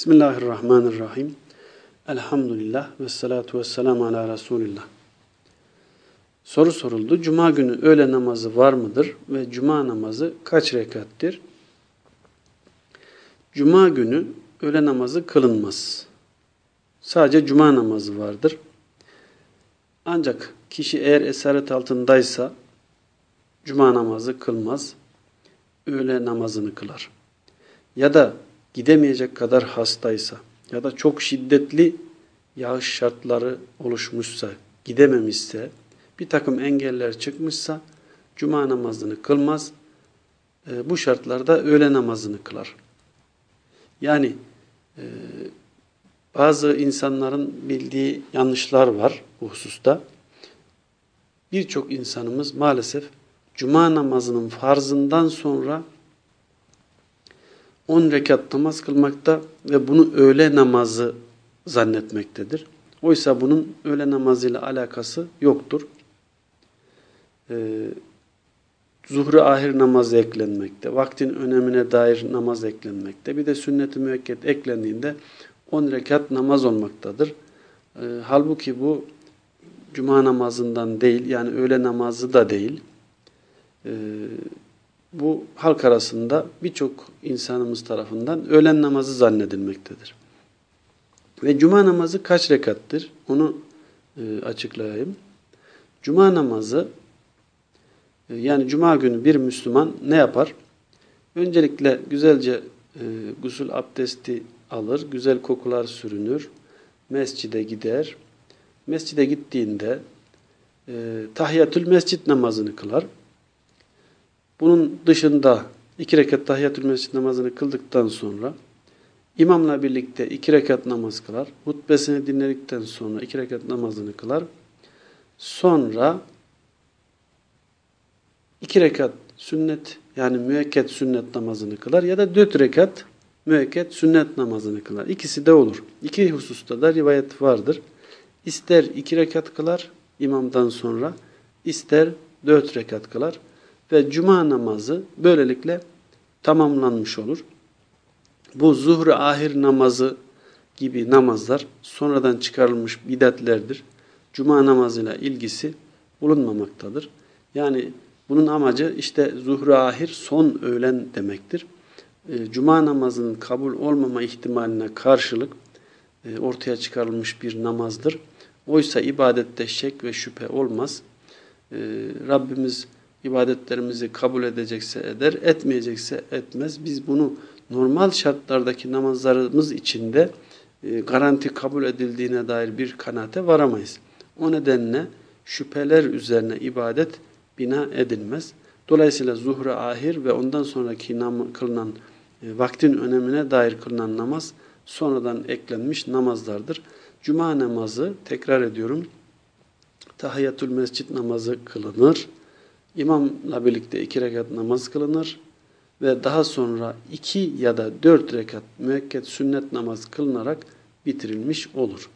Bismillahirrahmanirrahim. Elhamdülillah ve salatu ve selamu ala Resulillah. Soru soruldu. Cuma günü öğle namazı var mıdır ve cuma namazı kaç rekattir? Cuma günü öğle namazı kılınmaz. Sadece cuma namazı vardır. Ancak kişi eğer esaret altındaysa cuma namazı kılmaz. Öğle namazını kılar. Ya da gidemeyecek kadar hastaysa ya da çok şiddetli yağış şartları oluşmuşsa, gidememişse, bir takım engeller çıkmışsa cuma namazını kılmaz. E, bu şartlarda öğle namazını kılar. Yani e, bazı insanların bildiği yanlışlar var bu hususta. Birçok insanımız maalesef cuma namazının farzından sonra 10 rekat namaz kılmakta ve bunu öğle namazı zannetmektedir. Oysa bunun öğle namazıyla alakası yoktur. Ee, zuhru ahir namazı eklenmekte, vaktin önemine dair namaz eklenmekte. Bir de sünnet-i müekket eklendiğinde 10 rekat namaz olmaktadır. Ee, halbuki bu cuma namazından değil, yani öğle namazı da değil. Ee, bu halk arasında birçok insanımız tarafından öğlen namazı zannedilmektedir. Ve cuma namazı kaç rekattır? Onu e, açıklayayım. Cuma namazı e, yani cuma günü bir Müslüman ne yapar? Öncelikle güzelce e, gusül abdesti alır, güzel kokular sürünür, mescide gider. Mescide gittiğinde e, tahiyyatül mescit namazını kılar. Bunun dışında iki rekat tahiyyatül mescid namazını kıldıktan sonra imamla birlikte iki rekat namaz kılar. Hutbesini dinledikten sonra iki rekat namazını kılar. Sonra iki rekat sünnet yani müekket sünnet namazını kılar ya da dört rekat müekket sünnet namazını kılar. İkisi de olur. İki hususta da rivayet vardır. İster iki rekat kılar imamdan sonra, ister dört rekat kılar ve cuma namazı böylelikle tamamlanmış olur. Bu zuhru ahir namazı gibi namazlar sonradan çıkarılmış bidatlerdir. Cuma namazıyla ilgisi bulunmamaktadır. Yani bunun amacı işte zuhru ahir son öğlen demektir. E, cuma namazının kabul olmama ihtimaline karşılık e, ortaya çıkarılmış bir namazdır. Oysa ibadette şek ve şüphe olmaz. E, Rabbimiz ibadetlerimizi kabul edecekse eder, etmeyecekse etmez. Biz bunu normal şartlardaki namazlarımız içinde e, garanti kabul edildiğine dair bir kanaate varamayız. O nedenle şüpheler üzerine ibadet bina edilmez. Dolayısıyla zuhru ahir ve ondan sonraki kılınan e, vaktin önemine dair kılınan namaz sonradan eklenmiş namazlardır. Cuma namazı tekrar ediyorum tahiyyatül mescit namazı kılınır. İmamla birlikte iki rekat namaz kılınır ve daha sonra iki ya da dört rekat müekket sünnet namaz kılınarak bitirilmiş olur.